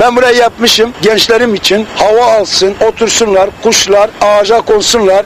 Ben burayı yapmışım gençlerim için hava alsın, otursunlar, kuşlar ağaca konsunlar.